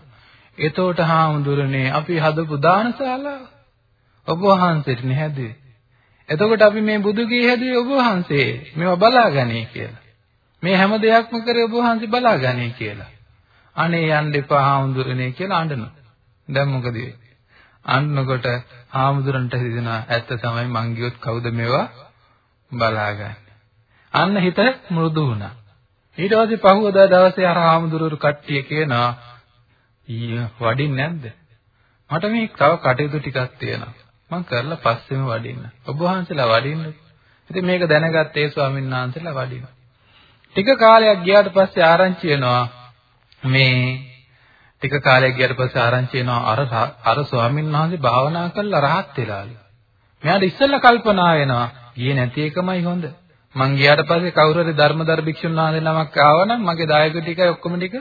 එතකොට හාමුදුරනේ අපි හදපු දානශාලාව ඔබ වහන්සේට නෙහැදුවේ. එතකොට අපි මේ බුදුගේ හැදුවේ ඔබ වහන්සේ මේවා බලාගන්නේ කියලා. මේ හැම දෙයක්ම කරේ ඔබ වහන්සේ බලාගන්නේ කියලා. අනේ යන්න එපා හාමුදුරනේ කියලා අඬනවා. දැන් මොකද වෙන්නේ? අන්නකොට හාමුදුරන්ට හිතෙනවා ඇත්ත තමයි මං ගියොත් කවුද මේවා බලාගන්නේ. අන්න හිත මෘදු වුණා. ඊට පස්සේ පහුවදා දවසේ අර හාමුදුරුවෝ කට්ටිය කියනවා ඊය වඩින්නේ නැද්ද? මට මේ තව කටයුතු ටිකක් තියෙනවා. මං කරලා පස්සෙම වඩින්න. ඔබ වහන්සේලා වඩින්න. ඉතින් මේක දැනගත්ත ඒ ස්වාමීන් වහන්සේලා වඩින්න. ටික කාලයක් ගියාට පස්සේ ආරංචි වෙනවා මේ ටික කාලයක් ගියාට පස්සේ ආරංචි වෙනවා අර අර ස්වාමීන් වහන්සේ භාවනා කරලා රහත් වෙලාලු. මෙයාට ඉස්සෙල්ලා කල්පනා වෙනවා ගියේ නැති එකමයි හොඳ. මං ගියාට පස්සේ කවුරු හරි ධර්මදර භික්ෂුන් වහන්සේ නමක් ආවනම් මගේ දායක ටිකයි ඔක්කොම ටික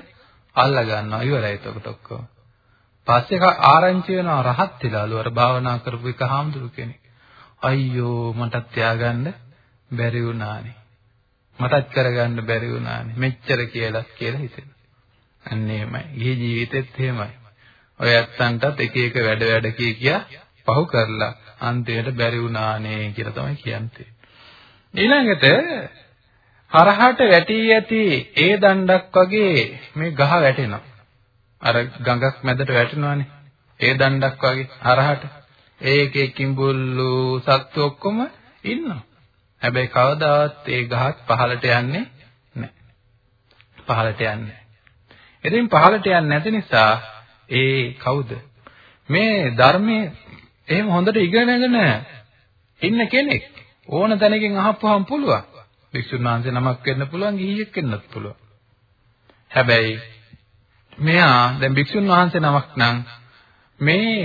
අල්ලා ගන්නවා ඉවරයි එතකොට ඔක්කොම. පස්සේ ආරංචි වෙනවා රහත් වෙලාලු අර භාවනා කරපු එක හාමුදුරු කෙනෙක්. අයියෝ මටත් තියාගන්න බැරි වුණානේ. මටත් කරගන්න බැරි වුණානේ. මෙච්චර කියලා කියලා හිතෙනවා. අන්න එහෙමයි. ගිහි ජීවිතෙත් එහෙමයි. ඔය ඇත්තන්ටත් එක එක වැඩ වැඩ කිය කියා පහු කරලා අන්තිමට බැරි වුණානේ කියලා තමයි කියන්නේ. ඊළඟට හරහට වැටි ඇති ඒ දණ්ඩක් වගේ මේ ගහ වැටෙනවා. අර ගඟක් මැදට වැටෙනවානේ. ඒ දණ්ඩක් වගේ හරහට ඒකේ කිඹුල්ලු සත්තු ඔක්කොම ඉන්නවා. හැබැයි කවදාවත් ඒ ගහක් පහළට යන්නේ නැහැ. පහළට යන්නේ. ඉතින් පහළට යන්නේ නැති නිසා ඒ කවුද? මේ ධර්මයේ එහෙම හොඳට ඉගෙනගෙන ඉන්න කෙනෙක් ඕන තැනකින් අහපුවාම පුළුවන්. වික්ෂුන් වහන්සේ නමක් වෙන්න පුළුවන්, ගිහියෙක් වෙන්නත් පුළුවන්. හැබැයි මෙයා දැන් වික්ෂුන් වහන්සේ නමක් නම් මේ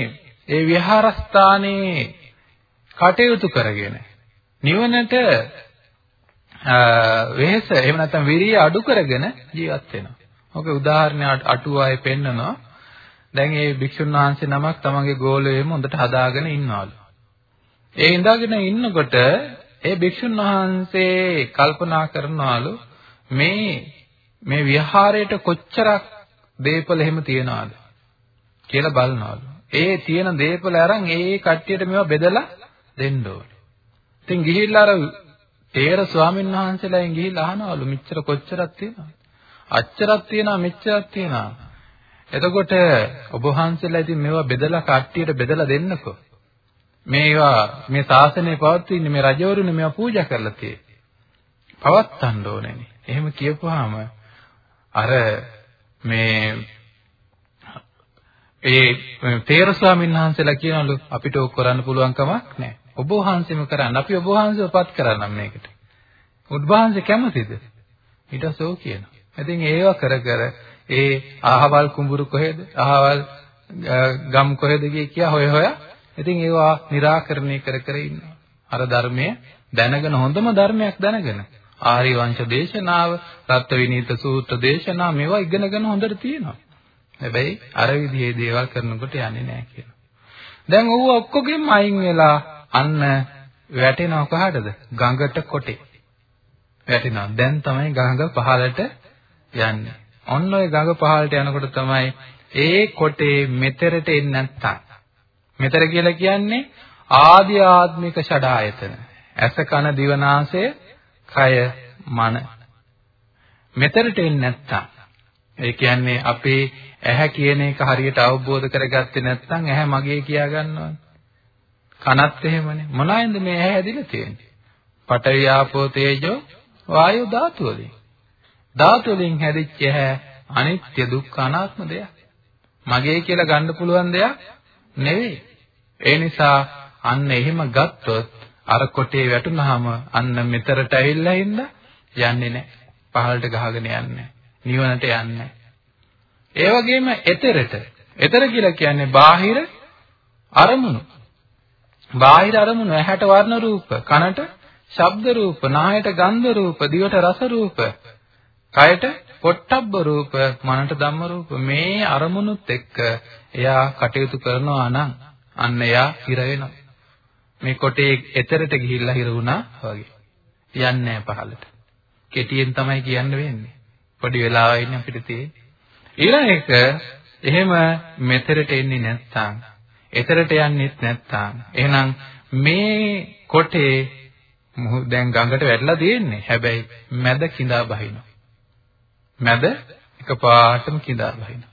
ඒ විහාරස්ථානයේ කටයුතු කරගෙන නිවනට වෙහෙස එහෙම නැත්නම් විරිය අඩු කරගෙන ජීවත් වෙනවා. ඔක උදාහරණයක් අටුවායේ පෙන්නනවා. දැන් මේ භික්ෂුන් වහන්සේ නමක් තමන්ගේ ගෝලයෙම හොඳට හදාගෙන ඉන්නවලු. ඒ ඉඳගෙන ඉන්නකොට ඒ භික්ෂුන් වහන්සේ කල්පනා කරනවලු මේ මේ විහාරයට කොච්චරක් දීපල එහෙම තියනවාද කියලා බලනවලු. ඒ තියෙන දීපල අරන් ඒ කට්ටියට මේවා බෙදලා දෙන්න ඕනේ. ඉතින් ගිහිල්ලා අර තේර ස්වාමීන් වහන්සේලාගෙන් ගිහිල්ලා අහනවලු මෙච්චර කොච්චරක් තියෙනවද? අච්චරක් තියෙනවා මෙච්චරක් තියෙනවා. එතකොට ඔබ වහන්සේලා ඉතින් මේවා බෙදලා කට්ටියට බෙදලා දෙන්නකෝ. මේවා මේ ශාසනය පවත්වන්නේ මේ රජවරුනේ මේවා පූජා කරලා තියෙන්නේ. පවත්තන්න ඕනේනේ. එහෙම කියපුවාම අර මේ ඒ තේර ස්වාමීන් වහන්සේලා කියනලු අපිට ඕක කරන්න පුළුවන් කමක් නැහැ. ඔබ වහන්සේම කරන්න. අපි ඔබ වහන්සේවපත් කරන්නම් මේකට. උද්භාංශ කැමතිද? ඊට පස්සේ ඕක කියනවා. ඉතින් ඒව කර කර ඒ අහවල් කුඹුරු කොහෙද? අහවල් ගම් කොහෙද කිය හොය හොයා ඉතින් ඒවා निराකරණය කර කර ඉන්නවා. අර ධර්මය දැනගෙන හොඳම ධර්මයක් දැනගෙන ආර්ය වංශ දේශනාව, රත්ත විනීත සූත්‍ර දේශනා මේවා ඉගෙනගෙන හොඳට තියෙනවා. හැබැයි අර විදිහේ දේවල් කරනකොට යන්නේ නැහැ කියනවා. දැන් ඌ ඔක්කොගෙම අයින් වෙලා අන්න වැටෙනව කොහටද? ගඟට කොටේ. වැටෙනවා. දැන් තමයි ගඟ පහළට යන්නේ. ඔන්න ඔය ගඟ පහළට යනකොට තමයි ඒ කොටේ මෙතරට එන්නේ නැත්තම් මෙතර කියලා කියන්නේ ආදි ආත්මික ෂඩායතන. ඇස කන දිව නාසය කය මන. මෙතරට එන්නේ නැත්තම් ඒ කියන්නේ අපේ ඇහැ කියන එක හරියට අවබෝධ කරගත්තේ නැත්නම් ඇහැ මගේ කියා ගන්නවනේ. කනත් එහෙමනේ. මොනයින්ද මේ ඇහැ හැදිලා තියෙන්නේ? පඨවි ආපෝ තේජෝ වායු ධාතු වලින්. ධාතු වලින් හැදිච්ච ඇහැ අනිත්‍ය දුක්ඛ අනාත්ම දෙයක්. මගේ කියලා ගන්න පුළුවන් දෙයක් නෙවෙයි. ඒ නිසා අන්න එහෙම ගත්තොත් අර කොටේ වැටුනහම අන්න මෙතරට ඇවිල්ලා ඉන්න යන්නේ නැහැ. පහළට ගහගෙන යන්නේ නිවනට යන්නේ ඒ වගේම එතරට. එතර කියලා කියන්නේ බාහිර අරමුණු. බාහිර අරමුණු ඇහැට වර්ණ රූප, කනට ශබ්ද රූප, නායට ගන්ධ රූප, දිවට රස රූප, කයට පොට්ටබ්බ රූප, මනට ධම්ම රූප මේ අරමුණුත් එක්ක එයා කටයුතු කරනවා නම් අන්න එයා හිර වෙනවා. මේ කොටේ එතරට ගිහිල්ලා හිර වුණා වගේ. යන්නේ පහළට. කෙටියෙන් තමයි කියන්න වෙන්නේ. පොඩි වෙලාවකින් අපිට තියෙන්නේ. ඊළඟ එක එහෙම මෙතරට එන්නේ නැත්නම් එතරට යන්නේත් නැත්නම් එහෙනම් මේ කොටේ දැන් ගඟට වැටලා තියෙන්නේ. හැබැයි මැද කිඳා බහිනවා. මැද එකපාරටම කිඳා බහිනවා.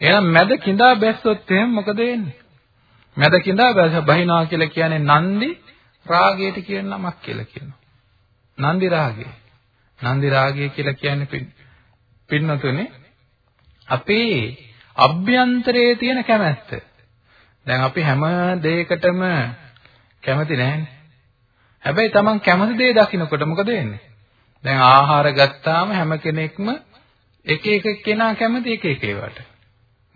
එහෙනම් මැද කිඳා බැස්සොත් එහෙනම් මොකද වෙන්නේ? මැද කිඳා බහිනවා කියලා කියන්නේ නන්දි රාගයට කියන නමක් කියලා කියනවා. නන්දි රාගය. නන්දි රාගය කියලා කියන්නේ පින්නතුනේ අපේ අභ්‍යන්තරයේ තියෙන කැමැත්ත. දැන් අපි හැම දෙයකටම කැමති නැහැනේ. හැබැයි Taman කැමති දේ දකින්නකොට මොකද වෙන්නේ? දැන් ආහාර ගත්තාම හැම කෙනෙක්ම එක එක කෙනා කැමති එක එක ඒවාට.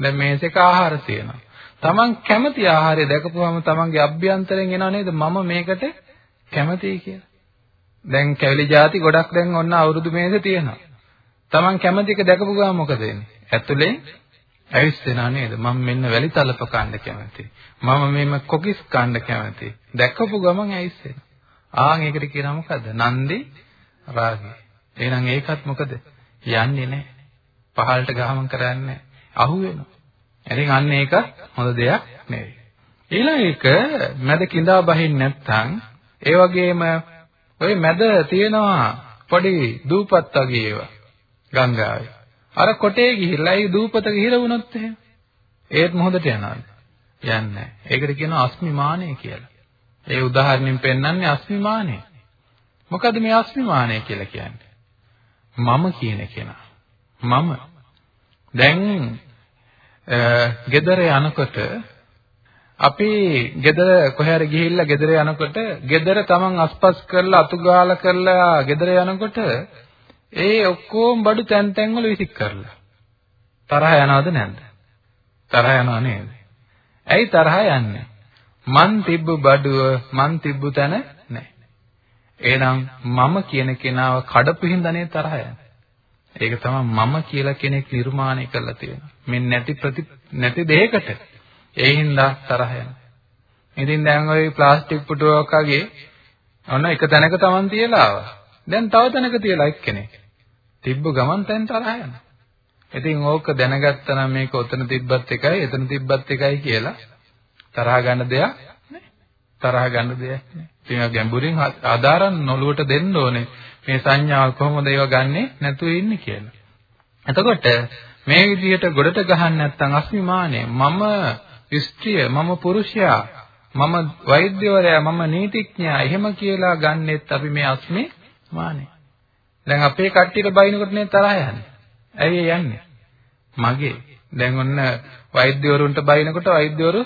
දැන් මේසෙක ආහාර තියෙනවා. Taman කැමති ආහාරය දැකපුවම Tamanගේ අභ්‍යන්තරයෙන් එනව නේද මම මේකට කැමතියි කියලා. දැන් කැවිලි ಜಾති ගොඩක් දැන් ඔන්න අවුරුදු මේසෙ තියෙනවා. Taman කැමති එක දැකපු ගමන් මොකද වෙන්නේ? ඇතුලෙන් ඇවිස්සෙනා නේද? මම මෙන්න වැලි තලප කන්න කැමතියි. මම මෙන්න කොකිස් කන්න කැමතියි. දැකපු ගමන් ඇවිස්සෙනවා. ආන් ඒකට කියනවා මොකද්ද? නන්දි රාගය. එහෙනම් ඒකත් මොකද? යන්නේ නැහැ. පහළට ගහමන් කරන්නේ අහු වෙනවා. ඉතින් අන්න ඒක හොඳ දෙයක් නෙවෙයි. ඊළඟ එක මැද කිඳා බහින් නැත්නම් ඒ වගේම ওই මැද තියෙනවා පොඩි දූපත් වගේ ඒවා ගංගාවේ. අර කොටේ ගිහිල්ලා ඒ දූපත ගිහිර වුණොත් එහෙම ඒත් මොහොතට යනවාද? යන්නේ නැහැ. ඒකට කියනවා අස්මිමානය කියලා. ඒ උදාහරණයෙන් පෙන්වන්නේ අස්මිමානය. මොකද මේ අස්මිමානය කියලා කියන්නේ? මම කියන කෙනා. මම. දැන් ගෙදර යනකොට අපි ගෙදර කොහේ හරි ගිහිල්ලා ගෙදර යනකොට ගෙදර තමන් අස්පස් කරලා අතු ගාලා කරලා ගෙදර යනකොට ඒ ඔක්කොම බඩු තැන් තැන් වල විසික් කරලා. තරහ යනවද නැද්ද? තරහ යනව නේද? ඇයි තරහ යන්නේ? මන් තිබ්බ බඩුව මන් තිබ්බ තැන නැහැ එහෙනම් මම කියන කෙනාව කඩපු හින්දානේ තරහ යන්නේ. ඒක තමයි මම කියලා කෙනෙක් නිර්මාණය කරලා තියෙනවා. මේ නැති ප්‍රති නැති දෙයකට. ඒ හින්දා තරහ යනවා. ඉතින් දැන් ওই ප්ලාස්ටික් පුටුවක් වගේ ඔන්න එක තැනක Taman තියලා ආවා. දැන් තව තැනක තියලා එක්කෙනෙක්. තිබ්බ ගමන් තැන් තරහ යනවා. ඉතින් ඕක දැනගත්තා නම් මේක ඔතන තිබ්බත් එකයි එතන තිබ්බත් එකයි කියලා තරහ ගන්න දෙයක් නෑ. තරහ ගන්න දෙයක් නෑ. ඉතින් ගැඹුරින් ආදාරන් නොලුවට දෙන්න ඕනේ. මේ සංඥාව කොහොමද ඒව ගන්නෙ නැතුව ඉන්නේ කියලා. එතකොට මේ විදිහට ගොඩට ගහන්න නැත්නම් අස්මිමානය මම ස්ත්‍රිය මම පුරුෂයා මම වෛද්‍යවරයා මම නීතිඥයා එහෙම කියලා ගන්නෙත් අපි මේ අස්මි මානෙ. දැන් අපේ කට්ටියට බයිනකොට නේ තරහ යන්නේ. ඇයි යන්නේ? මගේ. දැන් ඔන්න වෛද්‍යවරුන්ට බයිනකොට වෛද්‍යවරු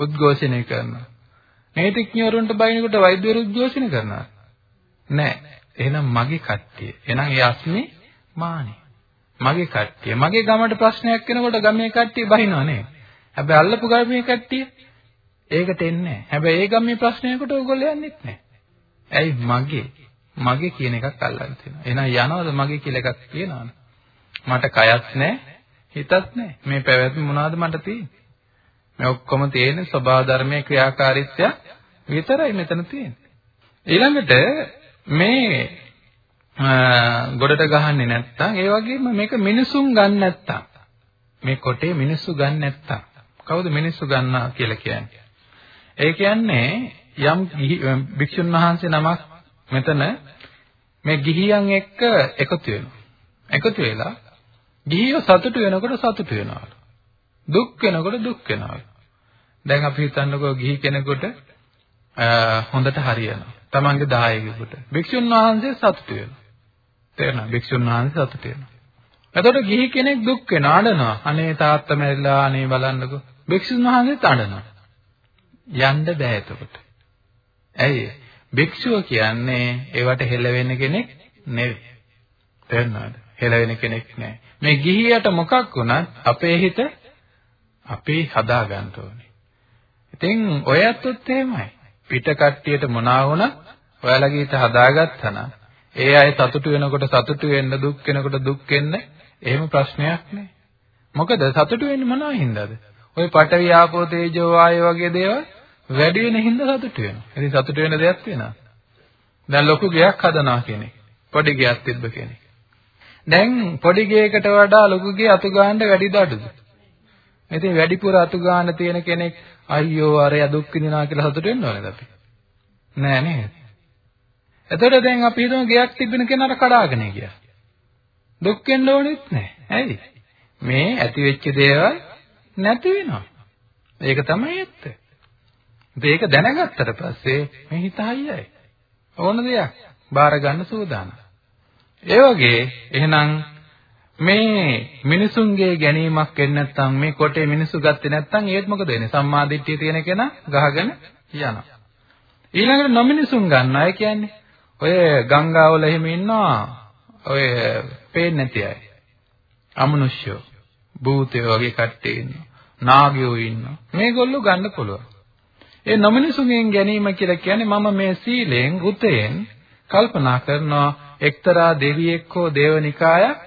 උද්ඝෝෂණය කරනවා. නීතිඥවරුන්ට බයිනකොට වෛද්‍යවරු උද්ඝෝෂණය කරනවා. නෑ. එහෙනම් මගේ කට්ටිය. එහෙනම් ඒ අස්මි මානේ. මගේ කට්ටිය. මගේ ගමට ප්‍රශ්නයක් වෙනකොට ගමේ කට්ටිය බහිනව නේ. හැබැයි අල්ලපු ගමේ කට්ටිය ඒකට එන්නේ නැහැ. හැබැයි ඒ ගමේ ප්‍රශ්නයකට ඕගොල්ලෝ යන්නෙත් නැහැ. ඇයි මගේ මගේ කියන එකක් අල්ලන්න තියෙනවා. එහෙනම් යනවද මගේ කියලා එකක් තියෙනවද? මට කයත් නැහැ, හිතත් නැහැ. මේ පැවැත්ම මොනවද මට තියෙන්නේ? මේ ඔක්කොම තියෙන්නේ ස්වභාව ධර්මයේ ක්‍රියාකාරීත්වය විතරයි මෙතන තියෙන්නේ. ඊළඟට මේ ගොඩට ගහන්නේ නැත්තම් ඒ වගේම මේක මිනිසුන් ගන්න නැත්තම්. මේ කොටේ මිනිස්සු ගන්න නැත්තම්. කවුද මිනිස්සු ගන්නා කියලා කියන්නේ? ඒ කියන්නේ යම් භික්ෂුන් වහන්සේ නමක් මෙතන මේ ගිහියන් එක්ක එකතු වෙනවා. එකතු වෙලා ගිහියෝ සතුටු වෙනකොට සතුටු වෙනවා. දුක් වෙනකොට දුක් වෙනවා. දැන් අපි හිතන්නකෝ ගිහි කෙනෙකුට හොඳට හරියනවා. තමන්ගේ දායකයෙකුට. භික්ෂුන් වහන්සේ සතුටු වෙනවා. තේරෙනවද? භික්ෂුන් වහන්සේ සතුටු වෙනවා. එතකොට ගිහි කෙනෙක් දුක් වෙනවා අඬනවා. අනේ තාත්තා මැරිලා අනේ බලන්නකෝ. භික්ෂුන් වහන්සේත් අඬනවා. යන්න බෑ එතකොට. ඇයි? භික්ෂුව කියන්නේ ඒවට හෙළවෙන කෙනෙක් නෙවෙයි. තේරෙනවද? හෙළවෙන කෙනෙක් නෑ. මේ ගිහියට මොකක් වුණත් අපේ හිත අපි හදා ගන්න ඕනේ. ඉතින් ඔයත්ත් එහෙමයි. පිට කට්ටියට මොනවා වුණත් ඔයාලගේ හිත හදාගත්තා නම් ඒ අය සතුටු වෙනකොට සතුටු වෙන්න දුක් වෙනකොට දුක් වෙන්න එහෙම ප්‍රශ්නයක් නෑ. මොකද සතුටු වෙන්නේ මොනවා හින්දාද? ওই පඨවි ආපෝ තේජෝ වායෝ වගේ දේවල් වැඩි වෙන හින්දා සතුටු වෙනවා. ඉතින් සතුටු වෙන දෙයක් තියෙනවා. දැන් ලොකු ගයක් හදනවා කෙනෙක්. පොඩි ගයක් තිබ්බ කෙනෙක්. දැන් පොඩි ගයකට වඩා ලොකු ගේ අතු ගන්න වැඩි දඩුද? ඉතින් වැඩිපුර අතු ගන්න තියෙන කෙනෙක් අයියෝ අරය දුක් විඳිනවා කියලා සතුටු වෙන්න ඕනේද අපි? නෑ නේද? එතකොට දැන් අපි හිතමු ගයක් තිබෙන කෙනාට කඩාගෙන ගියා. දුක් වෙන්න ඕනෙත් නෑ. ඇයි? මේ ඇති වෙච්ච දේවල් නැති වෙනවා. ඒක තමයි ඇත්ත. ඒක දැනගත්තට පස්සේ මේ හිත හයියයි. ඕන දෙයක් බාර ගන්න සූදානම්. ඒ වගේ එහෙනම් මේ මිනිසුන්ගේ ගැනීමක් වෙන්නේ නැත්නම් මේ කොටේ මිනිසු ගත්තේ නැත්නම් ඒත් මොකද වෙන්නේ? සම්මාදිට්ඨිය තියෙන කෙනා ගහගෙන යනවා. ඊළඟට නොමිනිසුන් ගන්න අය කියන්නේ ඔය ගංගාවල එහෙම ඉන්නවා ඔය පේන්නේ නැති අය. අමනුෂ්‍යෝ, භූතයෝ වගේ කට්ටිය ඉන්නවා. නාගයෝ ඉන්නවා. මේගොල්ලෝ ගන්න පුළුවන්. ඒ නොමිනිසුන්ගෙන් ගැනීම කියලා කියන්නේ මම මේ සීලෙන් උතෙන් කල්පනා කරනවා එක්තරා දෙවියෙක් හෝ දේවනිකායක්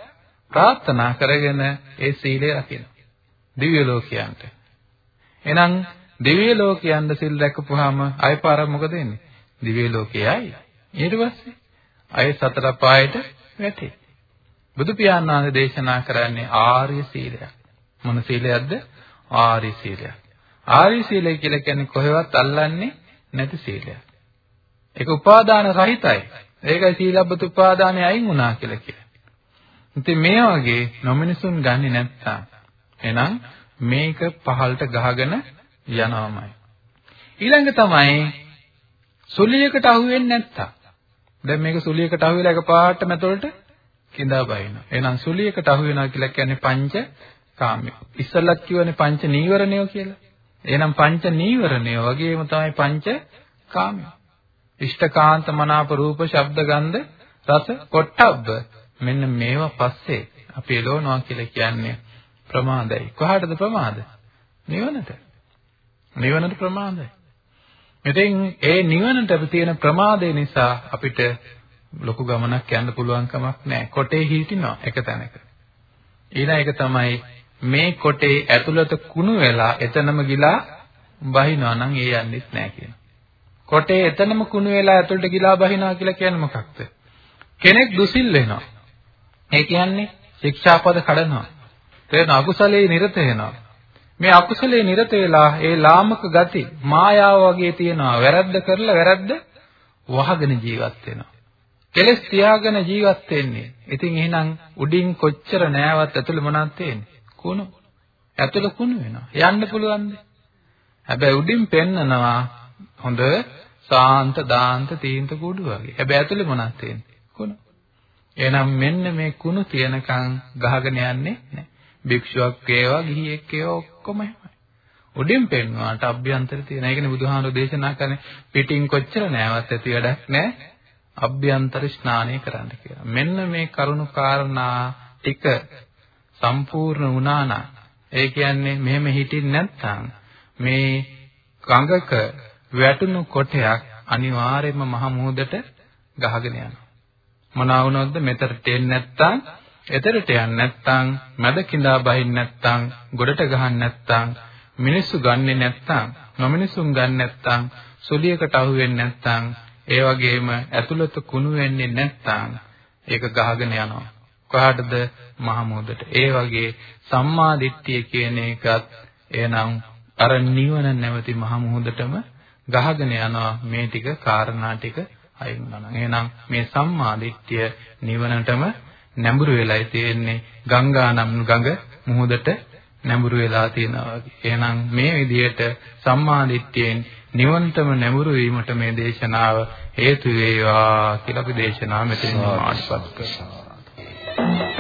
ප්‍රාර්ථනා කරගෙන ඒ සීලය රකින්න. දිව්‍ය ලෝකයන්ට. එහෙනම් දිව්‍ය ලෝකයන්ද සිල් රැකපුවාම අයපාර මොකද වෙන්නේ? දිව්‍ය ලෝකයයි. ඊට පස්සේ අය සතර පායට වැටේ. බුදු පියාණන් වහන්සේ දේශනා කරන්නේ ආර්ය සීලයක්. මොන සීලයක්ද? ආර්ය සීලයක්. ආර්ය සීලය කියලා කියන්නේ කොහෙවත් අල්ලන්නේ නැති සීලයක්. ඒක උපාදාන රහිතයි. ඒකයි සීලබ්බත උපාදානය අයින් වුණා කියලා කියන්නේ. ඉතින් මේ වගේ නොමිනිසුන් ගන්නේ නැත්තම් එහෙනම් මේක පහළට ගහගෙන යනවාමයි. ඊළඟ තමයි සුලියකට අහු වෙන්නේ නැත්තම්. දැන් මේක සුලියකට අහු වෙලා එකපාරට මැතොලට කිඳා බහිනවා. එහෙනම් සුලියකට අහු වෙනවා කියලා කියන්නේ පංච කාමය. ඉස්සල්ලත් කියවනේ පංච නීවරණය කියලා. එහෙනම් පංච නීවරණය වගේම තමයි පංච කාමය. ඉෂ්ඨකාන්ත මනාප රූප ශබ්ද ගන්ධ රස පොට්ටබ්බ මෙන්න මේවා පස්සේ අපි එළවනවා කියලා කියන්නේ ප්‍රමාදයි. කොහාටද ප්‍රමාද? නිවනට. නිවනට ප්‍රමාදයි. ඉතින් ඒ නිවනට අපි තියෙන ප්‍රමාදය නිසා අපිට ලොකු ගමනක් යන්න පුළුවන් කමක් නැහැ. කොටේ හිටිනවා එක තැනක. ඊළඟ එක තමයි මේ කොටේ ඇතුළත කුණු වෙලා එතනම ගිලා බහිනවා නම් ඒ යන්නෙත් නැහැ කියන. කොටේ එතනම කුණු වෙලා ඇතුළට ගිලා බහිනවා කියලා කියන්නේ මොකක්ද? කෙනෙක් දුසිල් වෙනවා. ඒ කියන්නේ ශික්ෂාපද කඩනවා. තේරෙන අකුසලයේ නිරත වෙනවා. මේ අකුසලයේ නිරත වෙලා ඒ ලාමක ගති මායාව වගේ තියනවා. වැරද්ද කරලා වැරද්ද වහගෙන ජීවත් වෙනවා. කෙලස් තියාගෙන ජීවත් වෙන්නේ. ඉතින් එහෙනම් උඩින් කොච්චර නෑවත් ඇතුළේ මොනවද තියෙන්නේ? කුණු. ඇතුළේ කුණු වෙනවා. යන්න පුළුවන්ද? හැබැයි උඩින් පෙන්නනවා හොඳ සාන්ත දාන්ත තීන්ත කුඩු වගේ. හැබැයි ඇතුළේ මොනවද තියෙන්නේ? කුණු. එහෙනම් මෙන්න මේ කුණු තියනකම් ගහගෙන යන්නේ නැහැ. භික්ෂුවක් වේවා ගිහියෙක් වේවා ඔක්කොම එහෙමයි. උඩින් පෙන්වාට අභ්‍යන්තර තියෙන. ඒකනේ බුදුහාමුදුරෝ දේශනා කරන්නේ පිටින් කොච්චර නෑවත් ඇති වැඩක් නෑ. අභ්‍යන්තර ස්නානය කරන්න කියලා. මෙන්න මේ කරුණු කාරණා ටික සම්පූර්ණ වුණා නම් ඒ කියන්නේ මෙහෙම හිටින් නැත්නම් මේ ගඟක වැටුණු කොටයක් අනිවාර්යයෙන්ම මහ මුහුදට ගහගෙන යනවා. මොනවා වුණොත්ද මෙතනට එන්නේ නැත්නම් එතරට යන්නේ නැත්නම් මැද කිඳා බහින්න නැත්නම් ගොඩට ගහන්න නැත්නම් මිනිස්සු ගන්නෙ නැත්නම් නොමිනිසුන් ගන්න නැත්නම් සුලියකට අහු වෙන්නේ නැත්නම් ඒ වගේම ඇතුළත කුණු වෙන්නේ නැත්නම් ඒක ගහගෙන යනවා. කොහාටද? මහමෝදට. ඒ වගේ සම්මා දිට්ඨිය කියන එකත් එනම් අර නිවන නැවති මහමෝදටම ගහගෙන යනවා. මේ ටික කාරණා ටික අයින් වෙනවා නම් එහෙනම් මේ සම්මා දිට්ඨිය නිවනටම නැඹුරු වෙලායි තියෙන්නේ ගංගා නම් ගඟ මුහුදට නැඹුරු වෙලා තියෙනවා වගේ. එහෙනම් මේ විදිහට සම්මා දිට්ඨියෙන් නිවනටම නැඹුරු වීමට මේ දේශනාව හේතු වේවා කියලා අපි දේශනාව මෙතන මාර්ගපත් කරනවා.